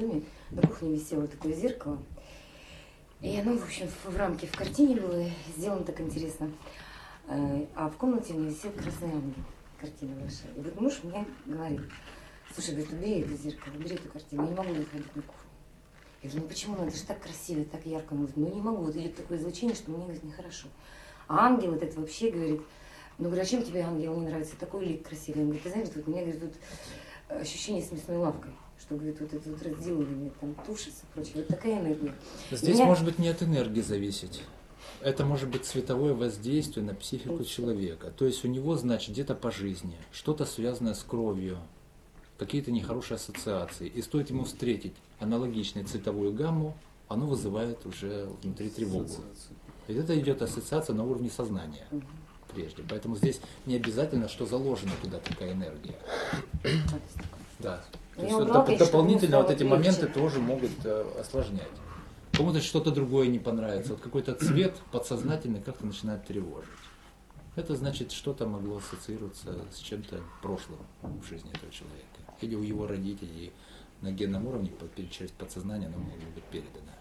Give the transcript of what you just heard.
доме на кухне висело такое зеркало. И оно, в общем, в, рамке в картине было сделано так интересно. Э, А в комнате у меня висел красный ангел, картина ваша. И вот муж мне говорит, слушай, говорит, убери это зеркало, убери эту картину, я не могу выходить на кухню. Я говорю, ну почему, ну это же так красиво, так ярко. Он говорит, ну не могу, вот идет такое излучение, что мне говорит, нехорошо. А ангел вот это вообще говорит, ну говорю, а чем тебе ангел не нравится? Такой лик красивый. Он говорит, ты знаешь, вот меня, говорит, тут ощущение с мясной лавкой, что, говорит, вот это вот разделывание, там, тушится и прочее. Вот такая энергия. Здесь Меня- может быть не от энергии зависеть. Это может быть цветовое воздействие на психику человека. То есть у него, значит, где-то по жизни что-то связанное с кровью, какие-то нехорошие ассоциации. И стоит ему встретить аналогичную цветовую гамму, оно вызывает уже внутри тревогу. И это идет ассоциация на уровне сознания прежде. Поэтому здесь не обязательно, что заложена туда такая энергия. Да. То есть вот доп- дополнительно вот эти стало моменты легче. тоже могут э, осложнять. Кому-то что-то другое не понравится. Вот какой-то цвет подсознательный как-то начинает тревожить. Это значит, что-то могло ассоциироваться с чем-то прошлым в жизни этого человека. Или у его родителей на генном уровне через подсознание оно могло быть передано.